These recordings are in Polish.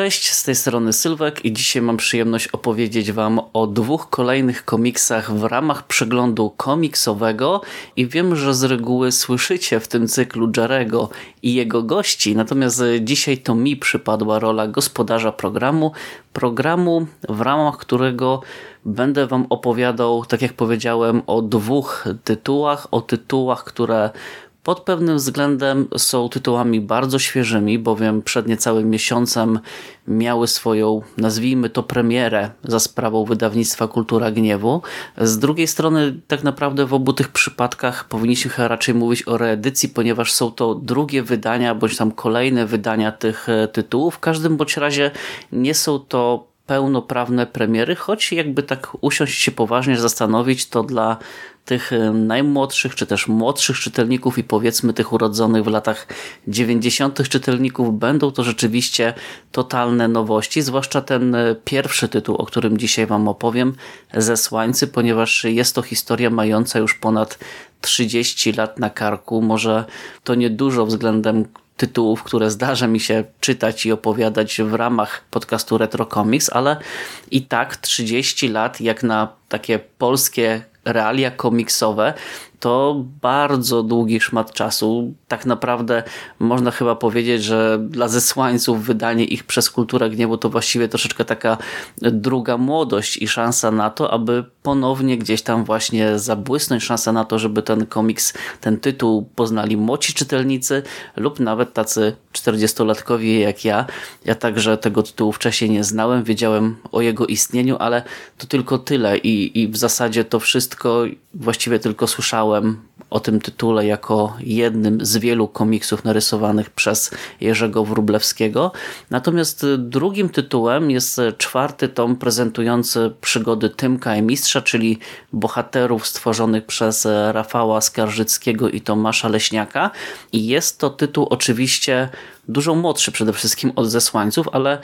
Cześć, z tej strony Sylwek i dzisiaj mam przyjemność opowiedzieć Wam o dwóch kolejnych komiksach w ramach przeglądu komiksowego i wiem, że z reguły słyszycie w tym cyklu Jarego i jego gości, natomiast dzisiaj to mi przypadła rola gospodarza programu, programu w ramach którego będę Wam opowiadał, tak jak powiedziałem, o dwóch tytułach, o tytułach, które pod pewnym względem są tytułami bardzo świeżymi, bowiem przed niecałym miesiącem miały swoją, nazwijmy to, premierę za sprawą wydawnictwa Kultura Gniewu. Z drugiej strony, tak naprawdę w obu tych przypadkach powinniśmy raczej mówić o reedycji, ponieważ są to drugie wydania, bądź tam kolejne wydania tych e, tytułów. W każdym bądź razie nie są to pełnoprawne premiery, choć jakby tak usiąść się poważnie zastanowić, to dla tych najmłodszych, czy też młodszych czytelników i powiedzmy tych urodzonych w latach 90. czytelników będą to rzeczywiście totalne nowości, zwłaszcza ten e, pierwszy tytuł, o którym dzisiaj Wam opowiem, Zesłańcy, ponieważ jest to historia mająca już ponad 30 lat na karku. Może to niedużo względem tytułów, które zdarza mi się czytać i opowiadać w ramach podcastu Retro Comics, ale i tak 30 lat jak na takie polskie realia komiksowe, to bardzo długi szmat czasu. Tak naprawdę można chyba powiedzieć, że dla zesłańców wydanie ich przez Kulturę Gniewu to właściwie troszeczkę taka druga młodość i szansa na to, aby ponownie gdzieś tam właśnie zabłysnąć, szansa na to, żeby ten komiks, ten tytuł poznali młodzi czytelnicy lub nawet tacy 40-latkowie jak ja. Ja także tego tytułu wcześniej nie znałem, wiedziałem o jego istnieniu, ale to tylko tyle i, i w zasadzie to wszystko właściwie tylko słyszałem o tym tytule jako jednym z wielu komiksów narysowanych przez Jerzego Wróblewskiego. Natomiast drugim tytułem jest czwarty tom prezentujący przygody Tymka i Mistrza, czyli bohaterów stworzonych przez Rafała Skarżyckiego i Tomasza Leśniaka. I jest to tytuł oczywiście dużo młodszy przede wszystkim od Zesłańców, ale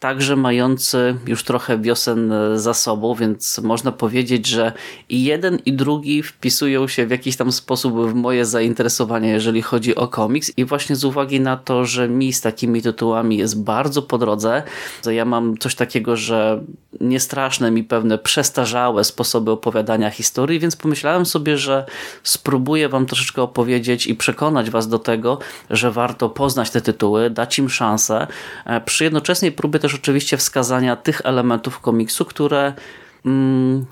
także mający już trochę wiosen e, za sobą, więc można powiedzieć, że i jeden i drugi wpisują się w jakiś tam sposób w moje zainteresowanie, jeżeli chodzi o komiks. I właśnie z uwagi na to, że mi z takimi tytułami jest bardzo po drodze, to ja mam coś takiego, że niestraszne mi pewne przestarzałe sposoby opowiadania historii, więc pomyślałem sobie, że spróbuję wam troszeczkę opowiedzieć i przekonać was do tego, że warto poznać te tytuły, dać im szansę, e, przy jednoczesnej próbie też też oczywiście wskazania tych elementów komiksu, które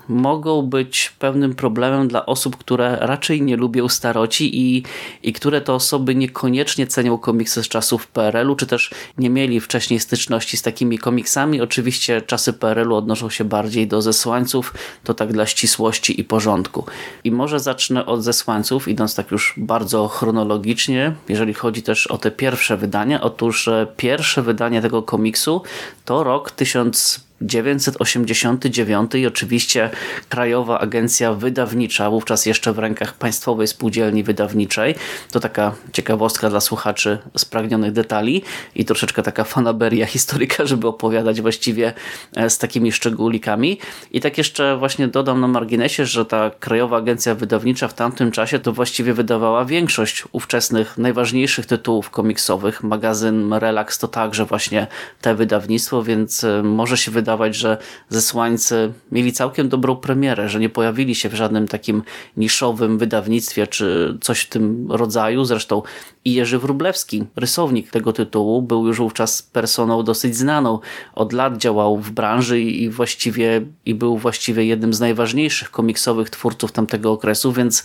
mogą być pewnym problemem dla osób, które raczej nie lubią staroci i, i które to osoby niekoniecznie cenią komiksy z czasów PRL-u, czy też nie mieli wcześniej styczności z takimi komiksami. Oczywiście czasy PRL-u odnoszą się bardziej do zesłańców, to tak dla ścisłości i porządku. I może zacznę od zesłańców, idąc tak już bardzo chronologicznie, jeżeli chodzi też o te pierwsze wydania. Otóż e, pierwsze wydanie tego komiksu to rok 1000 989 i oczywiście Krajowa Agencja Wydawnicza, wówczas jeszcze w rękach Państwowej Spółdzielni Wydawniczej. To taka ciekawostka dla słuchaczy spragnionych detali i troszeczkę taka fanaberia historyka, żeby opowiadać właściwie e, z takimi szczególikami. I tak jeszcze właśnie dodam na marginesie, że ta Krajowa Agencja Wydawnicza w tamtym czasie to właściwie wydawała większość ówczesnych najważniejszych tytułów komiksowych. Magazyn Relax to także właśnie te wydawnictwo, więc e, może się wydawać wydawać, że Zesłańcy mieli całkiem dobrą premierę, że nie pojawili się w żadnym takim niszowym wydawnictwie czy coś w tym rodzaju. Zresztą i Jerzy Wróblewski, rysownik tego tytułu, był już wówczas personą dosyć znaną. Od lat działał w branży i właściwie i był właściwie jednym z najważniejszych komiksowych twórców tamtego okresu, więc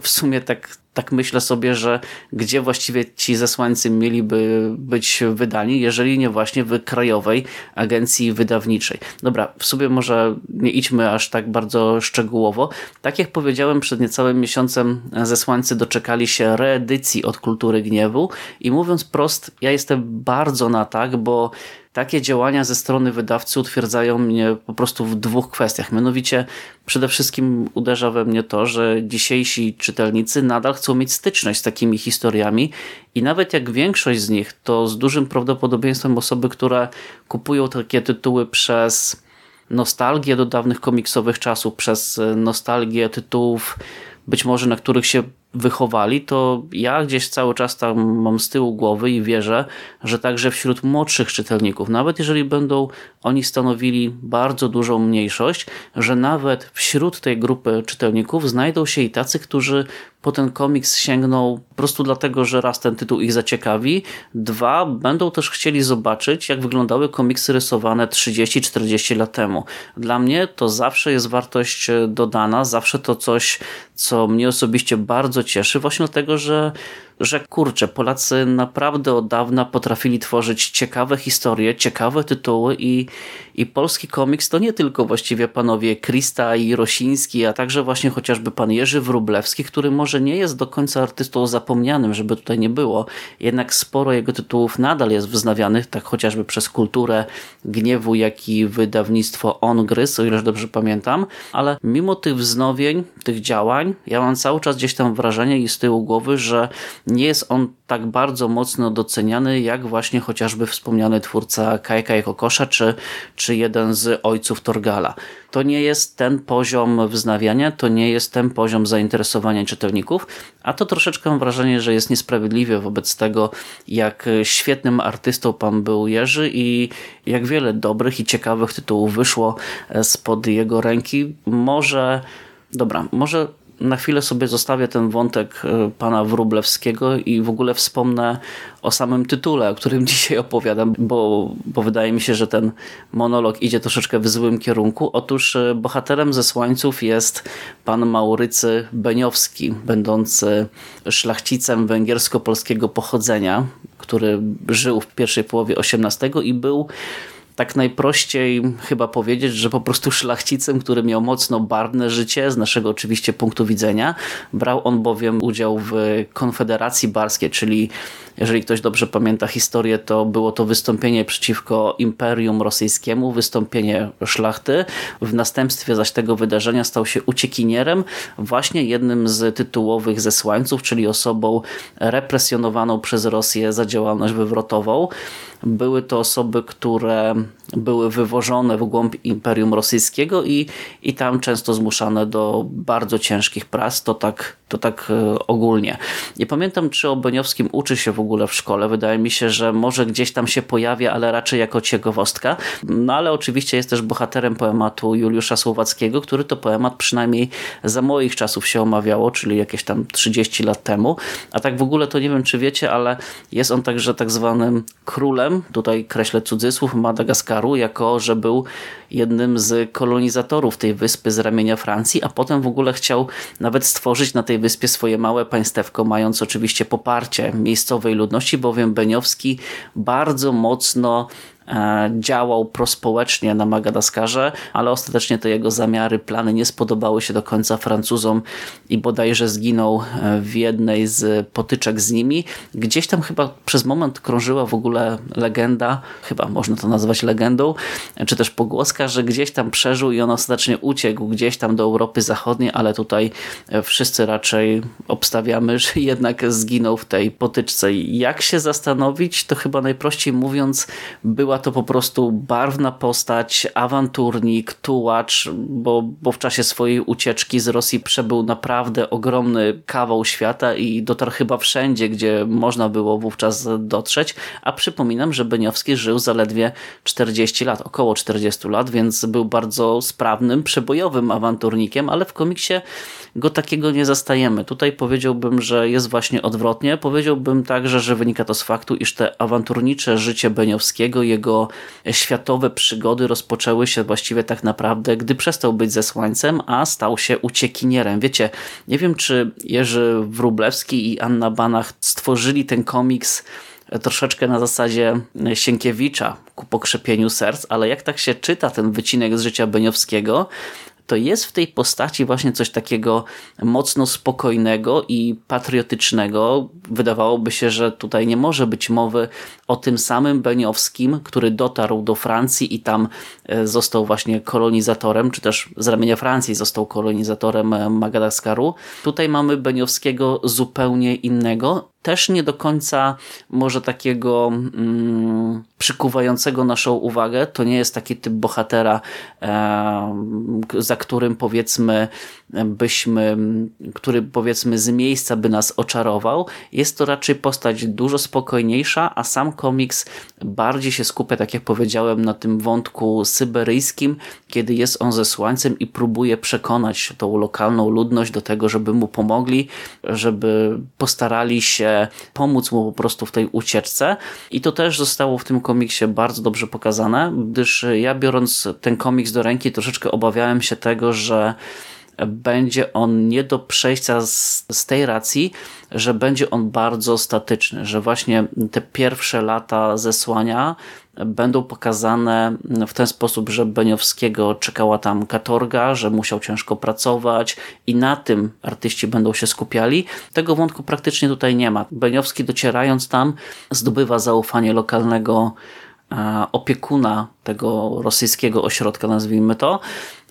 w sumie tak tak myślę sobie, że gdzie właściwie ci zesłańcy mieliby być wydani, jeżeli nie właśnie w krajowej agencji wydawniczej. Dobra, w sobie może nie idźmy aż tak bardzo szczegółowo. Tak jak powiedziałem, przed niecałym miesiącem zesłańcy doczekali się reedycji od Kultury Gniewu i mówiąc prost, ja jestem bardzo na tak, bo takie działania ze strony wydawcy utwierdzają mnie po prostu w dwóch kwestiach. Mianowicie przede wszystkim uderza we mnie to, że dzisiejsi czytelnicy nadal chcą mieć styczność z takimi historiami i nawet jak większość z nich, to z dużym prawdopodobieństwem osoby, które kupują takie tytuły przez nostalgię do dawnych komiksowych czasów, przez nostalgię tytułów być może na których się wychowali, to ja gdzieś cały czas tam mam z tyłu głowy i wierzę, że także wśród młodszych czytelników, nawet jeżeli będą oni stanowili bardzo dużą mniejszość, że nawet wśród tej grupy czytelników znajdą się i tacy, którzy po ten komiks sięgną po prostu dlatego, że raz ten tytuł ich zaciekawi, dwa, będą też chcieli zobaczyć, jak wyglądały komiksy rysowane 30-40 lat temu. Dla mnie to zawsze jest wartość e, dodana, zawsze to coś, co mnie osobiście bardzo cieszy, właśnie dlatego, że że kurczę, Polacy naprawdę od dawna potrafili tworzyć ciekawe historie, ciekawe tytuły i, i polski komiks to nie tylko właściwie panowie Krista i Rosiński, a także właśnie chociażby pan Jerzy Wrublewski, który może nie jest do końca artystą zapomnianym, żeby tutaj nie było, jednak sporo jego tytułów nadal jest wznawianych, tak chociażby przez kulturę gniewu, jak i wydawnictwo Ongryz, o ile dobrze pamiętam, ale mimo tych wznowień, tych działań, ja mam cały czas gdzieś tam wrażenie i z tyłu głowy, że nie jest on tak bardzo mocno doceniany, jak właśnie chociażby wspomniany twórca Kajka Kokosza, czy, czy jeden z ojców Torgala. To nie jest ten poziom wznawiania, to nie jest ten poziom zainteresowania czytelników, a to troszeczkę mam wrażenie, że jest niesprawiedliwie wobec tego, jak świetnym artystą pan był Jerzy i jak wiele dobrych i ciekawych tytułów wyszło spod jego ręki. Może, dobra, może na chwilę sobie zostawię ten wątek e, pana Wrublewskiego i w ogóle wspomnę o samym tytule, o którym dzisiaj opowiadam, bo, bo wydaje mi się, że ten monolog idzie troszeczkę w złym kierunku. Otóż e, bohaterem ze Słańców jest pan Maurycy Beniowski, będący szlachcicem węgiersko-polskiego pochodzenia, który żył w pierwszej połowie XVIII i był tak najprościej chyba powiedzieć, że po prostu szlachcicem, który miał mocno barwne życie, z naszego oczywiście punktu widzenia. Brał on bowiem udział w Konfederacji Barskiej, czyli jeżeli ktoś dobrze pamięta historię, to było to wystąpienie przeciwko Imperium Rosyjskiemu, wystąpienie szlachty. W następstwie zaś tego wydarzenia stał się uciekinierem, właśnie jednym z tytułowych zesłańców, czyli osobą represjonowaną przez Rosję za działalność wywrotową. Były to osoby, które były wywożone w głąb Imperium Rosyjskiego i, i tam często zmuszane do bardzo ciężkich prac, to tak, to tak e, ogólnie. Nie pamiętam, czy o Beniowskim uczy się w ogóle w szkole. Wydaje mi się, że może gdzieś tam się pojawia, ale raczej jako ciekawostka. No ale oczywiście jest też bohaterem poematu Juliusza Słowackiego, który to poemat przynajmniej za moich czasów się omawiało, czyli jakieś tam 30 lat temu. A tak w ogóle to nie wiem, czy wiecie, ale jest on także tak zwanym królem, tutaj kreślę cudzysłów, Jako że był jednym z kolonizatorów tej wyspy z ramienia Francji, a potem w ogóle chciał nawet stworzyć na tej wyspie swoje małe państewko, mając oczywiście poparcie miejscowej ludności, bowiem Beniowski bardzo mocno działał prospołecznie na Madagaskarze, ale ostatecznie te jego zamiary, plany nie spodobały się do końca Francuzom i bodajże zginął e, w jednej z potyczek z nimi. Gdzieś tam chyba przez moment krążyła w ogóle legenda, chyba można to nazwać legendą, czy też pogłoska, że gdzieś tam przeżył i on ostatecznie uciekł gdzieś tam do Europy Zachodniej, ale tutaj e, wszyscy raczej obstawiamy, że jednak zginął w tej potyczce. Jak się zastanowić, to chyba najprościej mówiąc była była to po prostu barwna postać, awanturnik, tułacz, bo, bo w czasie swojej ucieczki z Rosji przebył naprawdę ogromny kawał świata i dotarł chyba wszędzie, gdzie można było wówczas dotrzeć, a przypominam, że Beniowski żył zaledwie 40 lat, około 40 lat, więc był bardzo sprawnym, przebojowym awanturnikiem, ale w komiksie go takiego nie zastajemy. Tutaj powiedziałbym, że jest właśnie odwrotnie. Powiedziałbym także, że wynika to z faktu, iż te awanturnicze życie Beniowskiego, jego światowe przygody rozpoczęły się właściwie tak naprawdę, gdy przestał być zesłańcem, a stał się uciekinierem. Wiecie, nie wiem, czy Jerzy Wróblewski i Anna Banach stworzyli ten komiks troszeczkę na zasadzie Sienkiewicza ku pokrzepieniu serc, ale jak tak się czyta ten wycinek z życia Beniowskiego, to jest w tej postaci właśnie coś takiego mocno spokojnego i patriotycznego. Wydawałoby się, że tutaj nie może być mowy o tym samym Beniowskim, który dotarł do Francji i tam e, został właśnie kolonizatorem, czy też z ramienia Francji został kolonizatorem e, Madagaskaru. Tutaj mamy Beniowskiego zupełnie innego, też nie do końca może takiego mm, przykuwającego naszą uwagę. To nie jest taki typ bohatera, e, za którym powiedzmy byśmy, który powiedzmy z miejsca by nas oczarował. Jest to raczej postać dużo spokojniejsza, a sam komiks bardziej się skupia, tak jak powiedziałem, na tym wątku syberyjskim, kiedy jest on ze słońcem i próbuje przekonać tą lokalną ludność do tego, żeby mu pomogli, żeby postarali się pomóc mu po prostu w tej ucieczce. I to też zostało w tym komiksie bardzo dobrze pokazane, gdyż ja biorąc ten komiks do ręki troszeczkę obawiałem się tego, że będzie on nie do przejścia z, z, tej racji, że będzie on bardzo statyczny, że właśnie te pierwsze lata zesłania będą pokazane w ten sposób, że Beniowskiego czekała tam katorga, że musiał ciężko pracować i na tym artyści będą się skupiali. Tego wątku praktycznie tutaj nie ma. Beniowski docierając tam zdobywa zaufanie lokalnego e, opiekuna tego rosyjskiego ośrodka, nazwijmy to,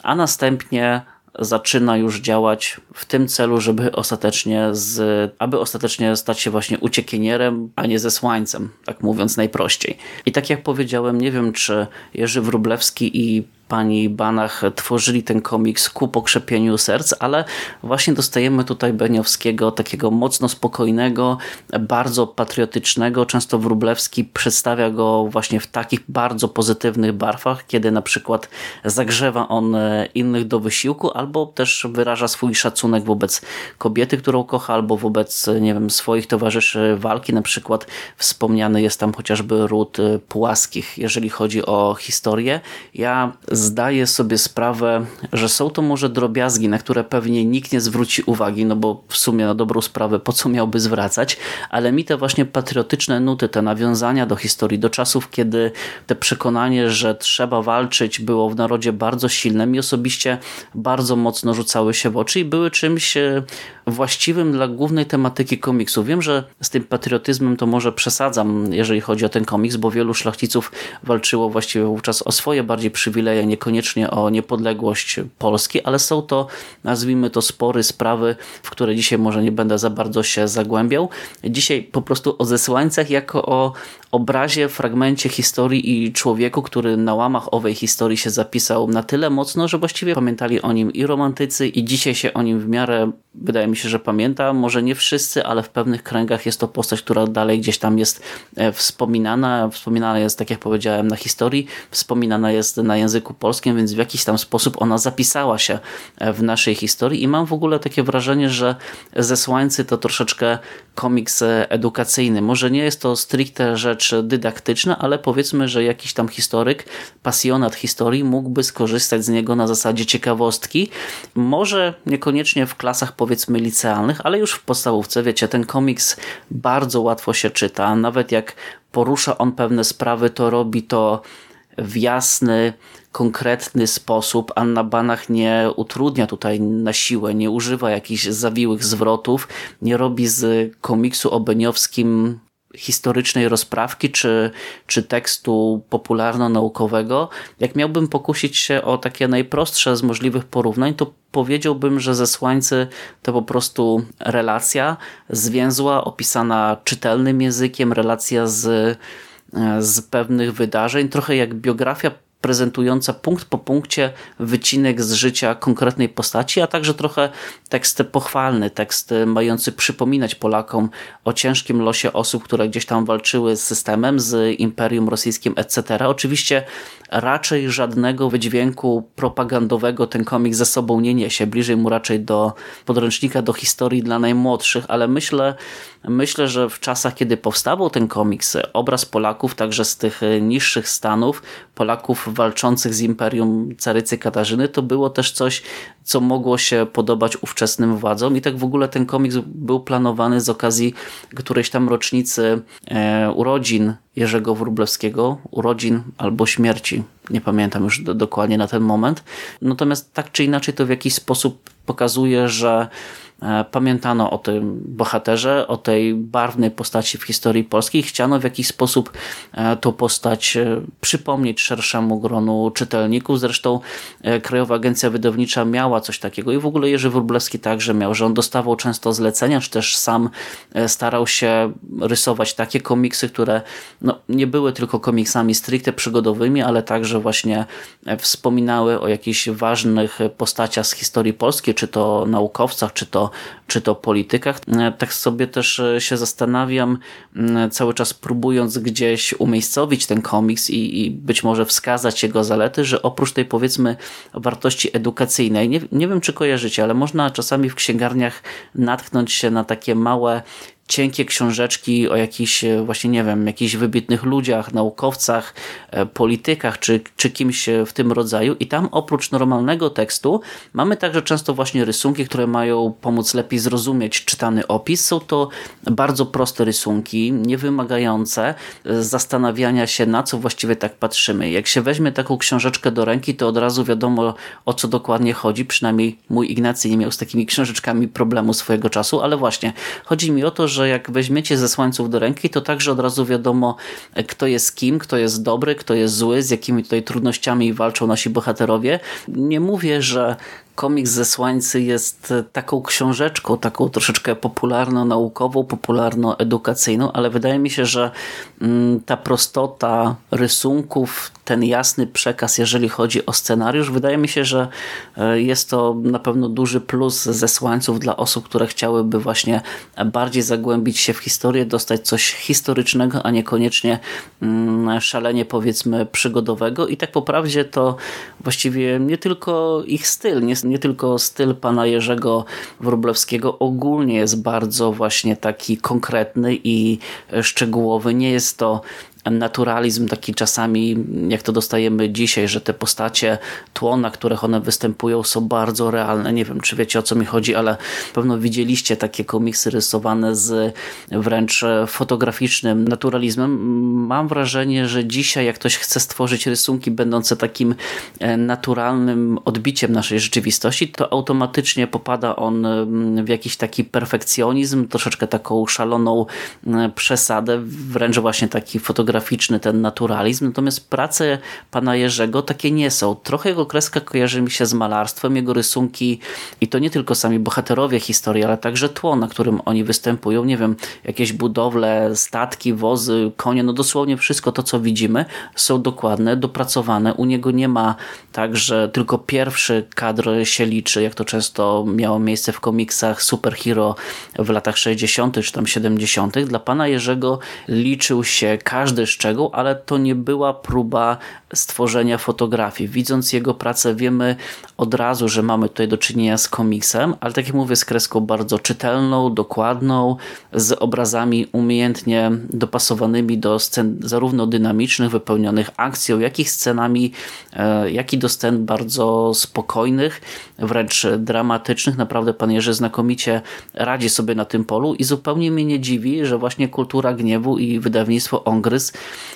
a następnie zaczyna już działać w tym celu, żeby ostatecznie, z, aby ostatecznie stać się właśnie uciekinierem, a nie zesłańcem, tak mówiąc najprościej. I tak jak powiedziałem, nie wiem, czy Jerzy Wrublewski i pani Banach tworzyli ten komiks ku pokrzepieniu serc, ale właśnie dostajemy tutaj Beniowskiego takiego mocno spokojnego, bardzo patriotycznego. Często Wrublewski przedstawia go właśnie w takich bardzo pozytywnych barwach, kiedy na przykład zagrzewa on innych do wysiłku, albo też wyraża swój szacunek wobec kobiety, którą kocha, albo wobec, nie wiem, swoich towarzyszy walki. Na przykład wspomniany jest tam chociażby ród Płaskich, jeżeli chodzi o historię. Ja zdaję sobie sprawę, że są to może drobiazgi, na które pewnie nikt nie zwróci uwagi, no bo w sumie na dobrą sprawę po co miałby zwracać, ale mi te właśnie patriotyczne nuty, te nawiązania do historii, do czasów, kiedy te przekonanie, że trzeba walczyć było w narodzie bardzo silne, mi osobiście bardzo mocno rzucały się w oczy i były czymś e, właściwym dla głównej tematyki komiksu. Wiem, że z tym patriotyzmem to może przesadzam, jeżeli chodzi o ten komiks, bo wielu szlachciców walczyło właściwie wówczas o swoje bardziej przywileje, niekoniecznie o niepodległość Polski, ale są to, nazwijmy to, spory, sprawy, w które dzisiaj może nie będę za bardzo się zagłębiał. Dzisiaj po prostu o zesłańcach jako o obrazie, fragmencie historii i człowieku, który na łamach owej historii się zapisał na tyle mocno, że właściwie pamiętali o nim i romantycy i dzisiaj się o nim w miarę, wydaje mi się, że pamięta. Może nie wszyscy, ale w pewnych kręgach jest to postać, która dalej gdzieś tam jest e, wspominana. Wspominana jest, tak jak powiedziałem, na historii, wspominana jest na języku polskim, więc w jakiś tam sposób ona zapisała się e, w naszej historii i mam w ogóle takie wrażenie, że Zesłańcy to troszeczkę komiks e, edukacyjny. Może nie jest to stricte rzecz dydaktyczna, ale powiedzmy, że jakiś tam historyk, pasjonat historii mógłby skorzystać z niego na zasadzie ciekawostki. Może niekoniecznie w klasach powiedzmy licealnych, ale już w podstawówce, wiecie, ten komiks bardzo łatwo się czyta. Nawet jak porusza on pewne sprawy, to robi to w jasny, konkretny sposób. Anna Banach nie utrudnia tutaj na siłę, nie używa jakichś zawiłych zwrotów, nie robi z komiksu obeniowskim historycznej rozprawki czy, czy tekstu popularno-naukowego. Jak miałbym pokusić się o takie najprostsze z możliwych porównań, to powiedziałbym, że Zesłańcy to po prostu relacja zwięzła, opisana czytelnym językiem, relacja z z pewnych wydarzeń, trochę jak biografia prezentująca punkt po punkcie wycinek z życia konkretnej postaci, a także trochę tekst pochwalny, tekst mający przypominać Polakom o ciężkim losie osób, które gdzieś tam walczyły z systemem, z Imperium Rosyjskim, etc. Oczywiście raczej żadnego wydźwięku propagandowego ten komik ze sobą nie niesie. Bliżej mu raczej do podręcznika do historii dla najmłodszych, ale myślę, myślę, że w czasach, kiedy powstawał ten komiks, obraz Polaków, także z tych niższych stanów, Polaków walczących z Imperium Carycy Katarzyny, to było też coś, co mogło się podobać ówczesnym władzom i tak w ogóle ten komiks był planowany z okazji którejś tam rocznicy e, urodzin Jerzego Wróblewskiego, urodzin albo śmierci. Nie pamiętam już do, dokładnie na ten moment. Natomiast tak czy inaczej to w jakiś sposób pokazuje, że pamiętano o tym bohaterze, o tej barwnej postaci w historii polskiej. Chciano w jakiś sposób e, tą postać e, przypomnieć szerszemu gronu czytelników. Zresztą Krajowa Agencja Wydawnicza miała coś takiego i w ogóle Jerzy Wróblewski także miał, że on dostawał często zlecenia, czy też sam starał się rysować takie komiksy, które no, nie były tylko komiksami stricte przygodowymi, ale także właśnie wspominały o jakichś ważnych postaciach z historii polskiej, czy to naukowcach, czy to czy to politykach. E, tak sobie też e, się zastanawiam, cały czas próbując gdzieś umiejscowić ten komiks i, i być może wskazać jego zalety, że oprócz tej powiedzmy wartości edukacyjnej, nie, nie wiem czy kojarzycie, ale można czasami w księgarniach natknąć się na takie małe cienkie książeczki o jakichś, e, właśnie nie wiem, jakichś wybitnych ludziach, naukowcach, e, politykach, czy, czy kimś w tym rodzaju i tam oprócz normalnego tekstu mamy także często właśnie rysunki, które mają pomóc lepiej zrozumieć czytany opis. Są to bardzo proste rysunki, niewymagające e, zastanawiania się, na co właściwie tak patrzymy. Jak się weźmie taką książeczkę do ręki, to od razu wiadomo, o co dokładnie chodzi. Przynajmniej mój Ignacy nie miał z takimi książeczkami problemu swojego czasu, ale właśnie chodzi mi o to, że że jak weźmiecie ze słańców do ręki, to także od razu wiadomo, kto jest kim, kto jest dobry, kto jest zły, z jakimi tutaj trudnościami walczą nasi bohaterowie. Nie mówię, że komiks ze Słańcy jest taką książeczką, taką troszeczkę popularno-naukową, popularno-edukacyjną, ale wydaje mi się, że mm, ta prostota rysunków, ten jasny przekaz, jeżeli chodzi o scenariusz, wydaje mi się, że e, jest to na pewno duży plus ze Słańców dla osób, które chciałyby właśnie bardziej zagłębić się w historię, dostać coś historycznego, a niekoniecznie mm, szalenie powiedzmy przygodowego. I tak po prawdzie to właściwie nie tylko ich styl, nie, nie tylko styl pana Jerzego Wróblewskiego ogólnie jest bardzo właśnie taki konkretny i szczegółowy. Nie jest to naturalizm taki czasami, jak to dostajemy dzisiaj, że te postacie, tło, na których one występują są bardzo realne. Nie wiem, czy wiecie o co mi chodzi, ale pewno widzieliście takie komiksy rysowane z wręcz fotograficznym naturalizmem. Mam wrażenie, że dzisiaj jak ktoś chce stworzyć rysunki będące takim e, naturalnym odbiciem naszej rzeczywistości, to automatycznie popada on w jakiś taki perfekcjonizm, troszeczkę taką szaloną przesadę, wręcz właśnie taki fotograficzny graficzny, ten naturalizm, natomiast prace pana Jerzego takie nie są. Trochę jego kreska kojarzy mi się z malarstwem, jego rysunki i to nie tylko sami bohaterowie historii, ale także tło, na którym oni występują. Nie wiem, jakieś budowle, statki, wozy, konie, no dosłownie wszystko to, co widzimy są dokładne, dopracowane. U niego nie ma tak, że tylko pierwszy kadr się liczy, jak to często miało miejsce w komiksach superhero w latach 60. czy tam 70. Dla pana Jerzego liczył się każdy szczegół, ale to nie była próba stworzenia fotografii. Widząc jego pracę wiemy od razu, że mamy tutaj do czynienia z komiksem, ale tak jak mówię, z kreską bardzo czytelną, dokładną, z obrazami umiejętnie dopasowanymi do scen zarówno dynamicznych, wypełnionych akcją, jak i scenami, e, jak i do scen bardzo spokojnych, wręcz dramatycznych. Naprawdę pan Jerzy znakomicie radzi sobie na tym polu i zupełnie mnie nie dziwi, że właśnie kultura gniewu i wydawnictwo Ongrys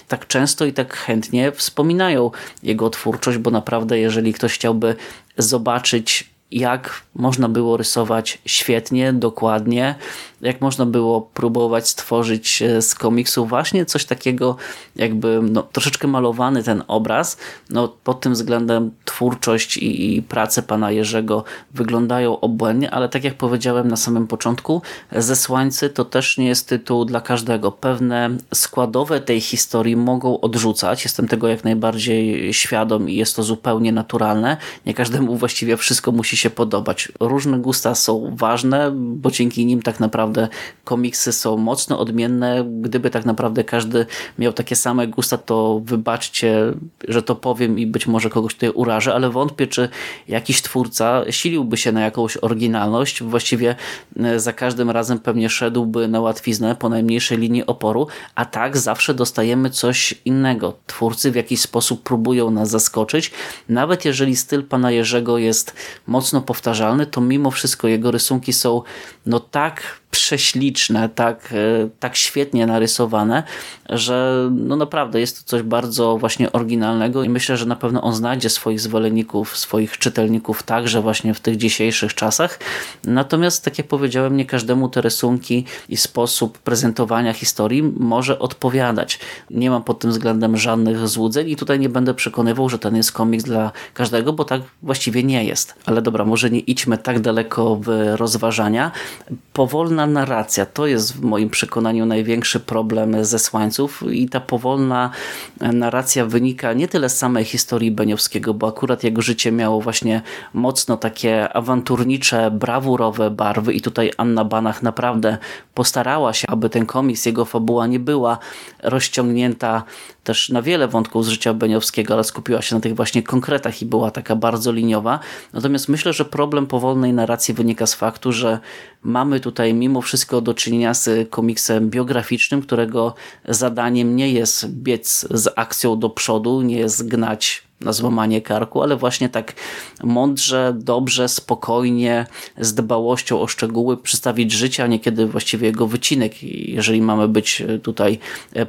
tak często i tak chętnie wspominają jego twórczość, bo naprawdę jeżeli ktoś chciałby zobaczyć jak można było rysować świetnie, dokładnie, jak można było próbować stworzyć e, z komiksu właśnie coś takiego, jakby no, troszeczkę malowany ten obraz. No, pod tym względem twórczość i, i prace pana Jerzego wyglądają obłędnie, ale tak jak powiedziałem na samym początku, Zesłańcy to też nie jest tytuł dla każdego. Pewne składowe tej historii mogą odrzucać. Jestem tego jak najbardziej świadom i jest to zupełnie naturalne. Nie każdemu właściwie wszystko musi się podobać. Różne gusta są ważne, bo dzięki nim tak naprawdę komiksy są mocno odmienne. Gdyby tak naprawdę każdy miał takie same gusta, to wybaczcie, że to powiem i być może kogoś tutaj urażę, ale wątpię, czy jakiś twórca siliłby się na jakąś oryginalność. Właściwie e, za każdym razem pewnie szedłby na łatwiznę po najmniejszej linii oporu, a tak zawsze dostajemy coś innego. Twórcy w jakiś sposób próbują nas zaskoczyć, nawet jeżeli styl pana Jerzego jest mocno mocno powtarzalny, to mimo wszystko jego rysunki są no tak prześliczne, tak, e, tak świetnie narysowane, że no naprawdę jest to coś bardzo właśnie oryginalnego i myślę, że na pewno on znajdzie swoich zwolenników, swoich czytelników także właśnie w tych dzisiejszych czasach. Natomiast, tak jak powiedziałem, nie każdemu te rysunki i sposób prezentowania historii może odpowiadać. Nie mam pod tym względem żadnych złudzeń i tutaj nie będę przekonywał, że ten jest komiks dla każdego, bo tak właściwie nie jest. Ale dobra, może nie idźmy tak daleko w rozważania. Powolna narracja to jest w moim przekonaniu największy problem ze Słańców i ta powolna narracja wynika nie tyle z samej historii Beniowskiego, bo akurat jego życie miało właśnie mocno takie awanturnicze, brawurowe barwy i tutaj Anna Banach naprawdę postarała się, aby ten komiks, jego fabuła nie była rozciągnięta też na wiele wątków z życia Beniowskiego, ale skupiła się na tych właśnie konkretach i była taka bardzo liniowa. Natomiast myślę, że problem powolnej narracji wynika z faktu, że mamy tutaj mimo wszystko do czynienia z komiksem biograficznym, którego zadaniem nie jest biec z akcją do przodu, nie jest gnać na złamanie karku, ale właśnie tak mądrze, dobrze, spokojnie, z dbałością o szczegóły przedstawić życie, a niekiedy właściwie jego wycinek, jeżeli mamy być tutaj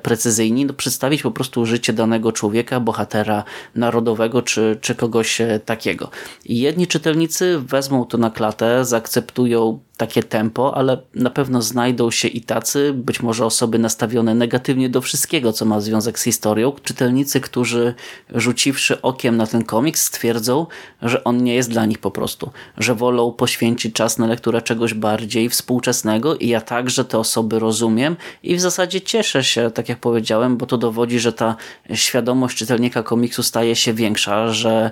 precyzyjni, no przedstawić po prostu życie danego człowieka, bohatera narodowego czy, czy kogoś takiego. I jedni czytelnicy wezmą to na klatę, zaakceptują takie tempo, ale na pewno znajdą się i tacy, być może osoby nastawione negatywnie do wszystkiego, co ma związek z historią. Czytelnicy, którzy rzuciwszy okiem na ten komiks stwierdzą, że on nie jest dla nich po prostu, że wolą poświęcić czas na lekturę czegoś bardziej współczesnego i ja także te osoby rozumiem i w zasadzie cieszę się, tak jak powiedziałem, bo to dowodzi, że ta świadomość czytelnika komiksu staje się większa, że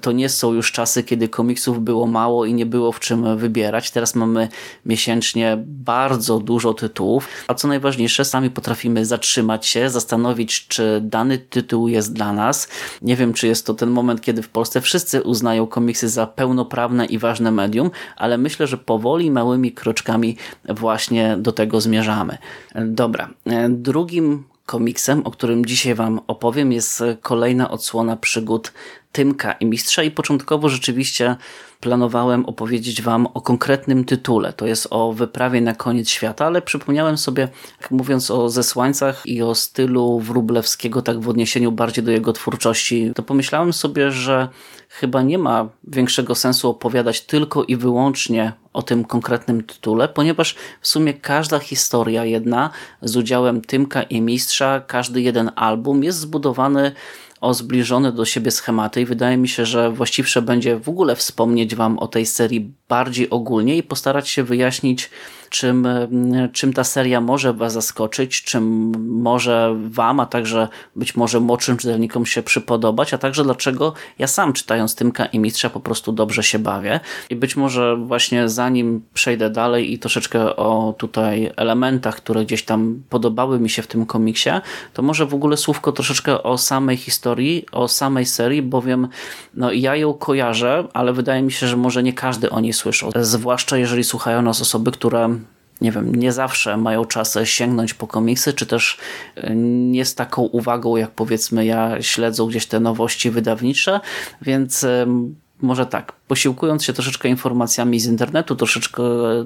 to nie są już czasy, kiedy komiksów było mało i nie było w czym wybierać. Teraz mamy miesięcznie bardzo dużo tytułów, a co najważniejsze, sami potrafimy zatrzymać się, zastanowić, czy dany tytuł jest dla nas. Nie wiem, czy jest to ten moment, kiedy w Polsce wszyscy uznają komiksy za pełnoprawne i ważne medium, ale myślę, że powoli, małymi kroczkami właśnie do tego zmierzamy. Dobra, drugim komiksem, o którym dzisiaj Wam opowiem, jest kolejna odsłona przygód Tymka i Mistrza i początkowo rzeczywiście planowałem opowiedzieć Wam o konkretnym tytule. To jest o wyprawie na koniec świata, ale przypomniałem sobie, mówiąc o zesłańcach i o stylu Wróblewskiego, tak w odniesieniu bardziej do jego twórczości, to pomyślałem sobie, że chyba nie ma większego sensu opowiadać tylko i wyłącznie o tym konkretnym tytule, ponieważ w sumie każda historia jedna z udziałem Tymka i Mistrza, każdy jeden album jest zbudowany o zbliżone do siebie schematy i wydaje mi się, że właściwsze będzie w ogóle wspomnieć Wam o tej serii bardziej ogólnie i postarać się wyjaśnić czym, czym ta seria może Was zaskoczyć, czym może Wam, a także być może młodszym czytelnikom się przypodobać, a także dlaczego ja sam czytając Tymka i Mistrza po prostu dobrze się bawię. I być może właśnie zanim przejdę dalej i troszeczkę o tutaj elementach, które gdzieś tam podobały mi się w tym komiksie, to może w ogóle słówko troszeczkę o samej historii, o samej serii, bowiem no, ja ją kojarzę, ale wydaje mi się, że może nie każdy o niej słyszał. Zwłaszcza jeżeli słuchają nas osoby, które nie wiem, nie zawsze mają czas sięgnąć po komiksy, czy też e, nie z taką uwagą, jak powiedzmy ja śledzą gdzieś te nowości wydawnicze, więc może tak, posiłkując się troszeczkę informacjami z internetu, troszeczkę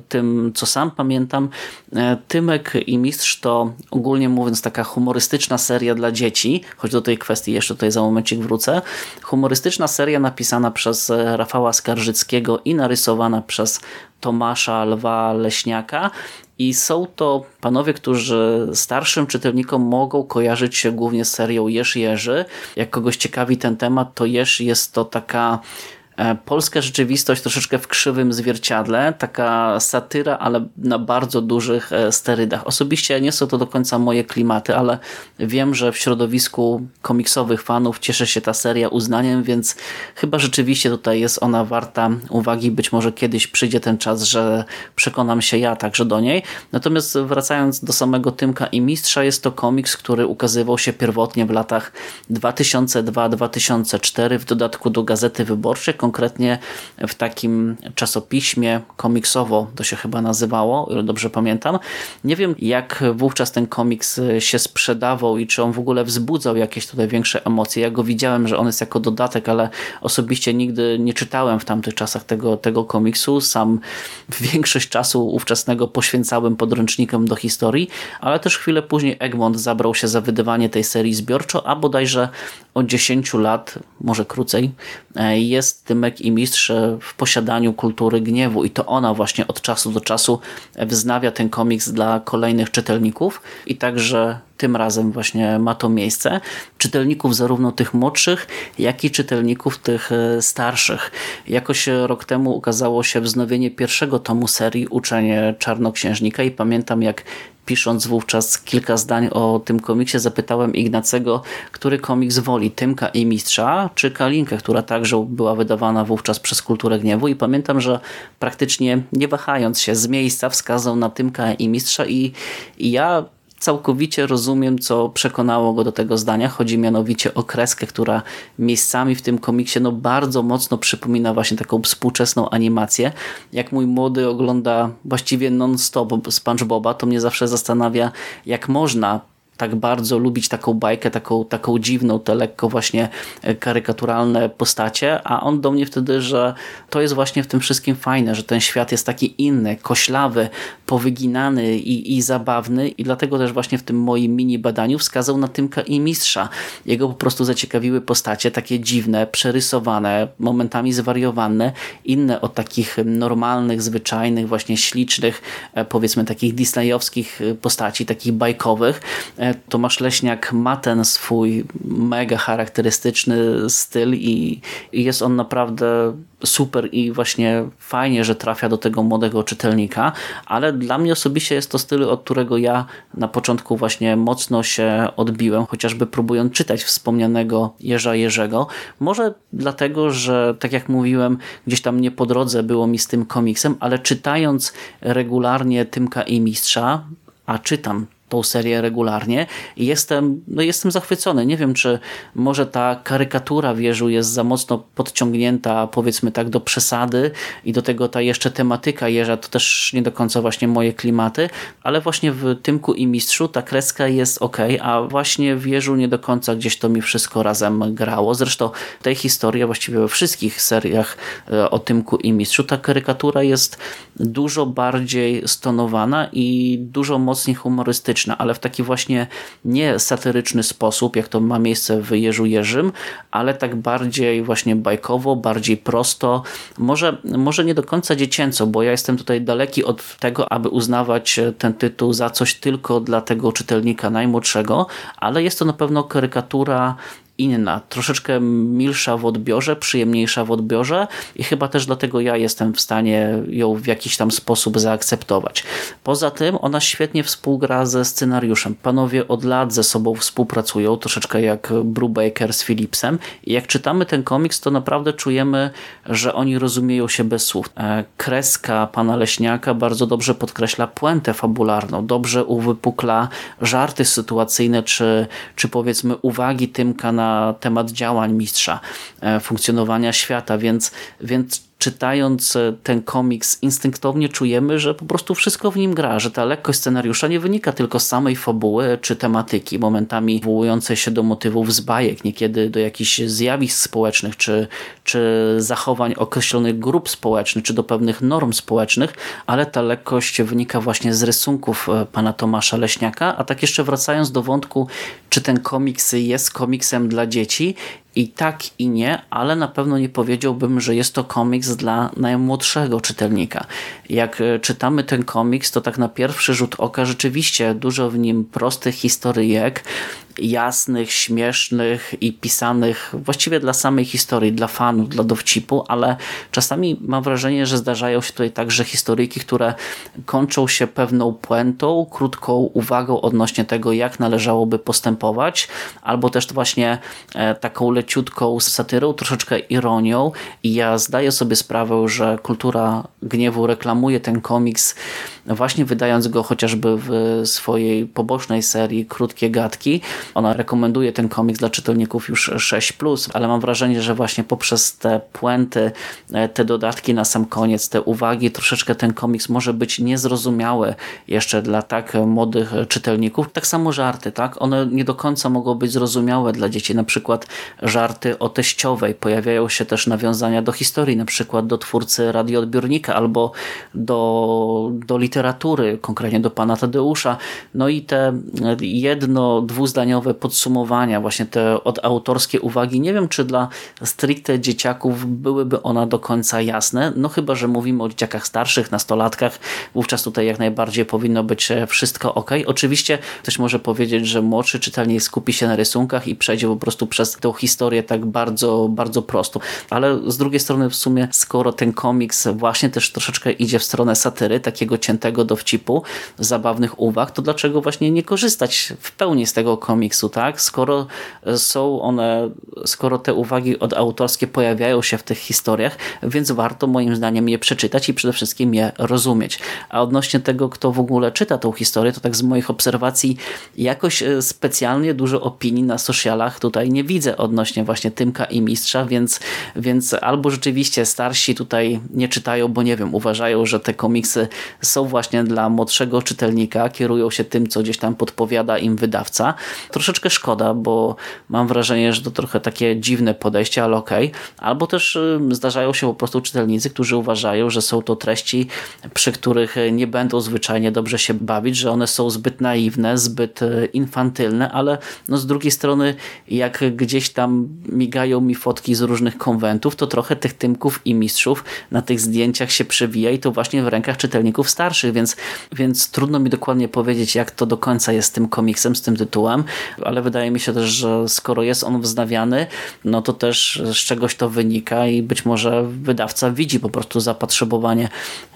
tym, co sam pamiętam, e, Tymek i Mistrz to ogólnie mówiąc taka humorystyczna seria dla dzieci, choć do tej kwestii jeszcze tutaj za momencik wrócę. Humorystyczna seria napisana przez Rafała Skarżyckiego i narysowana przez Tomasza Lwa Leśniaka i są to panowie, którzy starszym czytelnikom mogą kojarzyć się głównie z serią Jerz Jerzy. Jak kogoś ciekawi ten temat, to Jerz jest to taka E, polska rzeczywistość troszeczkę w krzywym zwierciadle, taka satyra, ale na bardzo dużych e, sterydach. Osobiście nie są to do końca moje klimaty, ale wiem, że w środowisku komiksowych fanów cieszy się ta seria uznaniem, więc chyba rzeczywiście tutaj jest ona warta uwagi. Być może kiedyś przyjdzie ten czas, że przekonam się ja także do niej. Natomiast wracając do samego Tymka i Mistrza, jest to komiks, który ukazywał się pierwotnie w latach 2002-2004 w dodatku do Gazety Wyborczej, konkretnie w takim czasopiśmie komiksowo, to się chyba nazywało, ile dobrze pamiętam. Nie wiem jak wówczas ten komiks się sprzedawał i czy on w ogóle wzbudzał jakieś tutaj większe emocje. Ja go widziałem, że on jest jako dodatek, ale osobiście nigdy nie czytałem w tamtych czasach tego, tego komiksu. Sam większość czasu ówczesnego poświęcałem podręcznikom do historii, ale też chwilę później Egmont zabrał się za wydawanie tej serii zbiorczo, a bodajże od 10 lat, może krócej, e, jest Tymek i Mistrz w posiadaniu kultury gniewu i to ona właśnie od czasu do czasu wznawia ten komiks dla kolejnych czytelników i także tym razem właśnie ma to miejsce. Czytelników zarówno tych młodszych, jak i czytelników tych e, starszych. Jakoś rok temu ukazało się wznowienie pierwszego tomu serii Uczenie Czarnoksiężnika i pamiętam jak pisząc wówczas kilka zdań o tym komiksie, zapytałem Ignacego, który komiks woli, Tymka i Mistrza, czy Kalinkę, która także była wydawana wówczas przez Kulturę Gniewu. I pamiętam, że praktycznie nie wahając się z miejsca wskazał na Tymka i Mistrza i, i ja całkowicie rozumiem, co przekonało go do tego zdania. Chodzi mianowicie o kreskę, która miejscami w tym komiksie no bardzo mocno przypomina właśnie taką współczesną animację. Jak mój młody ogląda właściwie non-stop SpongeBoba, to mnie zawsze zastanawia, jak można tak bardzo lubić taką bajkę, taką, taką dziwną, te lekko właśnie e, karykaturalne postacie, a on do mnie wtedy, że to jest właśnie w tym wszystkim fajne, że ten świat jest taki inny, koślawy, powyginany i, i zabawny i dlatego też właśnie w tym moim mini badaniu wskazał na Tymka i Mistrza. Jego po prostu zaciekawiły postacie, takie dziwne, przerysowane, momentami zwariowane, inne od takich normalnych, zwyczajnych, właśnie ślicznych, e, powiedzmy takich disneyowskich e, postaci, takich bajkowych, Tomasz Leśniak ma ten swój mega charakterystyczny styl i, i jest on naprawdę super i właśnie fajnie, że trafia do tego młodego czytelnika, ale dla mnie osobiście jest to styl, od którego ja na początku właśnie mocno się odbiłem, chociażby próbując czytać wspomnianego Jerza Jerzego. Może dlatego, że tak jak mówiłem, gdzieś tam nie po drodze było mi z tym komiksem, ale czytając regularnie Tymka i Mistrza, a czytam tą serię regularnie i jestem, no jestem zachwycony. Nie wiem, czy może ta karykatura wieżu jest za mocno podciągnięta, powiedzmy tak, do przesady i do tego ta jeszcze tematyka jeża to też nie do końca właśnie moje klimaty, ale właśnie w Tymku i Mistrzu ta kreska jest ok, a właśnie w jeżu nie do końca gdzieś to mi wszystko razem grało. Zresztą tej historii, właściwie we wszystkich seriach e, o Tymku i Mistrzu, ta karykatura jest dużo bardziej stonowana i dużo mocniej humorystyczna ale w taki właśnie nie satyryczny sposób, jak to ma miejsce w Jeżu Jerzym, ale tak bardziej właśnie bajkowo, bardziej prosto, może, może nie do końca dziecięco, bo ja jestem tutaj daleki od tego, aby uznawać ten tytuł za coś tylko dla tego czytelnika najmłodszego, ale jest to na pewno karykatura inna, troszeczkę milsza w odbiorze, przyjemniejsza w odbiorze i chyba też dlatego ja jestem w stanie ją w jakiś tam sposób zaakceptować. Poza tym ona świetnie współgra ze scenariuszem. Panowie od lat ze sobą współpracują, troszeczkę jak Brubaker z Philipsem i jak czytamy ten komiks, to naprawdę czujemy, że oni rozumieją się bez słów. E, kreska pana Leśniaka bardzo dobrze podkreśla puentę fabularną, dobrze uwypukla żarty sytuacyjne, czy, czy powiedzmy uwagi Tymka na temat działań mistrza, e, funkcjonowania świata, więc, więc czytając e, ten komiks instynktownie czujemy, że po prostu wszystko w nim gra, że ta lekkość scenariusza nie wynika tylko z samej fabuły czy tematyki, momentami wołującej się do motywów z bajek, niekiedy do jakichś zjawisk społecznych, czy, czy zachowań określonych grup społecznych, czy do pewnych norm społecznych, ale ta lekkość wynika właśnie z rysunków e, pana Tomasza Leśniaka, a tak jeszcze wracając do wątku, czy ten komiks jest komiksem dla dzieci, i tak i nie, ale na pewno nie powiedziałbym, że jest to komiks dla najmłodszego czytelnika. Jak e, czytamy ten komiks, to tak na pierwszy rzut oka rzeczywiście dużo w nim prostych historyjek, jasnych, śmiesznych i pisanych właściwie dla samej historii, dla fanów, dla dowcipu, ale czasami mam wrażenie, że zdarzają się tutaj także historyjki, które kończą się pewną puentą, krótką uwagą odnośnie tego, jak należałoby postępować, albo też właśnie e, taką leciutką satyrą, troszeczkę ironią i ja zdaję sobie sprawę, że kultura gniewu reklamuje ten komiks właśnie wydając go chociażby w swojej pobocznej serii Krótkie Gadki. Ona rekomenduje ten komiks dla czytelników już 6+, ale mam wrażenie, że właśnie poprzez te puenty, e, te dodatki na sam koniec, te uwagi, troszeczkę ten komiks może być niezrozumiały jeszcze dla tak młodych czytelników. Tak samo żarty, tak? One nie do końca mogą być zrozumiałe dla dzieci. Na przykład żarty o teściowej. Pojawiają się też nawiązania do historii, na przykład do twórcy radioodbiornika albo do, do literatury, konkretnie do pana Tadeusza. No i te jedno, dwuzdaniowe podsumowania, właśnie te odautorskie uwagi. Nie wiem, czy dla stricte dzieciaków byłyby one do końca jasne. No chyba, że mówimy o dzieciakach starszych, nastolatkach. Wówczas tutaj jak najbardziej powinno być wszystko ok. Oczywiście ktoś może powiedzieć, że młodszy czytelnik skupi się na rysunkach i przejdzie po prostu przez tę historię tak bardzo, bardzo prosto. Ale z drugiej strony w sumie, skoro ten komiks właśnie też troszeczkę idzie w stronę satyry, takiego ciętego dowcipu, zabawnych uwag, to dlaczego właśnie nie korzystać w pełni z tego komiksu, tak? Skoro są one, skoro te uwagi od autorskie pojawiają się w tych historiach, więc warto moim zdaniem je przeczytać i przede wszystkim je rozumieć. A odnośnie tego, kto w ogóle czyta tą historię, to tak z moich obserwacji jakoś e, specjalnie dużo opinii na socialach tutaj nie widzę odnośnie właśnie Tymka i Mistrza, więc, więc albo rzeczywiście starsi tutaj nie czytają, bo nie wiem, uważają, że te komiksy są właśnie dla młodszego czytelnika, kierują się tym, co gdzieś tam podpowiada im wydawca. Troszeczkę szkoda, bo mam wrażenie, że to trochę takie dziwne podejście, ale okej. Okay. Albo też y, zdarzają się po prostu czytelnicy, którzy uważają, że są to treści, przy których nie będą zwyczajnie dobrze się bawić, że one są zbyt naiwne, zbyt y, infantylne, ale no z drugiej strony jak gdzieś tam migają mi fotki z różnych konwentów, to trochę tych tymków i mistrzów na tych zdjęciach się przewija i to właśnie w rękach czytelników starszych, więc, więc trudno mi dokładnie powiedzieć, jak to do końca jest z tym komiksem, z tym tytułem, ale wydaje mi się też, że skoro jest on wznawiany, no to też z czegoś to wynika i być może wydawca widzi po prostu zapotrzebowanie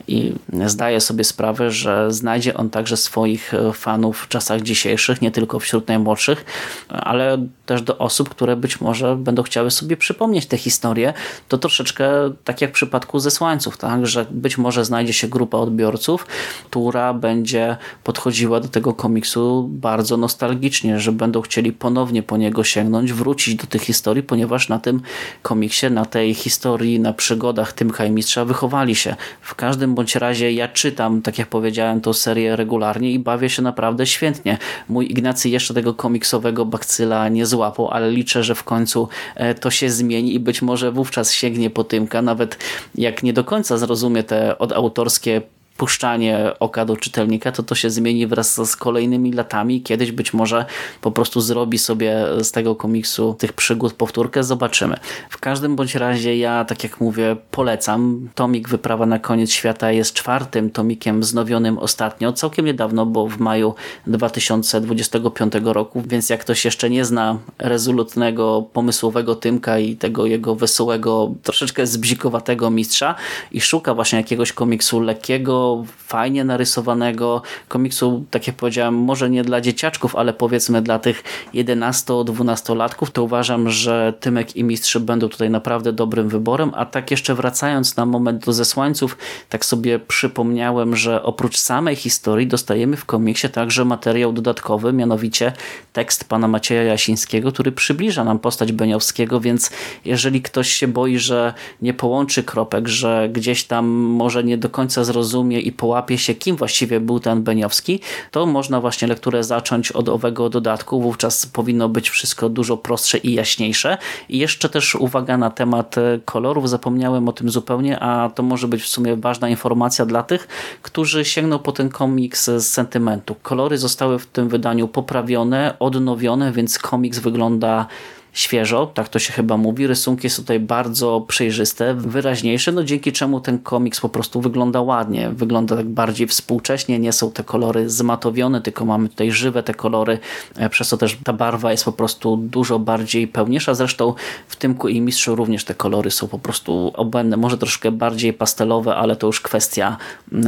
i zdaje sobie sprawę, że znajdzie on także swoich fanów w czasach dzisiejszych, nie tylko wśród najmłodszych, ale też do osób, które być może będą chciały sobie przypomnieć tę historię, to troszeczkę tak jak w przypadku zesłańców, tak? że być może znajdzie się grupa odbiorców, która będzie podchodziła do tego komiksu bardzo nostalgicznie, że będą chcieli ponownie po niego sięgnąć, wrócić do tych historii, ponieważ na tym komiksie, na tej historii, na przygodach Tymka i Mistrza wychowali się. W każdym bądź razie ja czytam, tak jak powiedziałem, tą serię regularnie i bawię się naprawdę świetnie. Mój Ignacy jeszcze tego komiksowego bakcyla nie złapał, ale liczę, że w końcu e, to się zmieni i być może wówczas sięgnie po Tymka, nawet jak nie do końca zrozumie te odautorskie puszczanie oka do czytelnika, to to się zmieni wraz z kolejnymi latami. Kiedyś być może po prostu zrobi sobie z tego komiksu tych przygód powtórkę. Zobaczymy. W każdym bądź razie ja, tak jak mówię, polecam. Tomik Wyprawa na koniec świata jest czwartym tomikiem wznowionym ostatnio, całkiem niedawno, bo w maju 2025 roku, więc jak ktoś jeszcze nie zna rezolutnego, pomysłowego Tymka i tego jego wesołego, troszeczkę zbzikowatego mistrza i szuka właśnie jakiegoś komiksu lekkiego, fajnie narysowanego komiksu, tak jak powiedziałem, może nie dla dzieciaczków, ale powiedzmy dla tych 11-12 latków, to uważam, że Tymek i Mistrz będą tutaj naprawdę dobrym wyborem, a tak jeszcze wracając na moment do zesłańców, tak sobie przypomniałem, że oprócz samej historii dostajemy w komiksie także materiał dodatkowy, mianowicie tekst pana Macieja Jasińskiego, który przybliża nam postać Beniowskiego, więc jeżeli ktoś się boi, że nie połączy kropek, że gdzieś tam może nie do końca zrozumie i połapie się, kim właściwie był ten Beniowski, to można właśnie lekturę zacząć od owego dodatku. Wówczas powinno być wszystko dużo prostsze i jaśniejsze. I jeszcze też uwaga na temat e, kolorów. Zapomniałem o tym zupełnie, a to może być w sumie ważna informacja dla tych, którzy sięgną po ten komiks z sentymentu. Kolory zostały w tym wydaniu poprawione, odnowione, więc komiks wygląda świeżo, tak to się chyba mówi. Rysunki są tutaj bardzo przejrzyste, wyraźniejsze, no dzięki czemu ten komiks po prostu wygląda ładnie, wygląda tak bardziej współcześnie, nie są te kolory zmatowione, tylko mamy tutaj żywe te kolory, e, przez to też ta barwa jest po prostu dużo bardziej pełniejsza, zresztą w Tymku i Mistrzu również te kolory są po prostu obłędne, może troszkę bardziej pastelowe, ale to już kwestia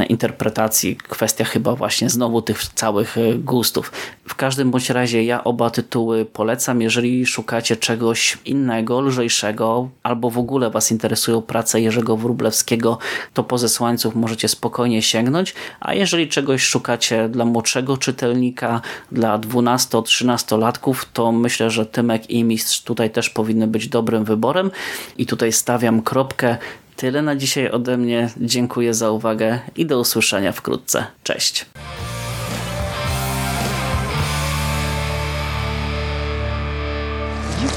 interpretacji, kwestia chyba właśnie znowu tych całych e, gustów. W każdym bądź razie ja oba tytuły polecam, jeżeli szukacie czegoś innego, lżejszego, albo w ogóle Was interesują prace Jerzego Wróblewskiego, to po zesłańców możecie spokojnie sięgnąć, a jeżeli czegoś szukacie dla młodszego czytelnika, dla 12-13 latków, to myślę, że Tymek i Mistrz tutaj też powinny być dobrym wyborem i tutaj stawiam kropkę. Tyle na dzisiaj ode mnie. Dziękuję za uwagę i do usłyszenia wkrótce. Cześć.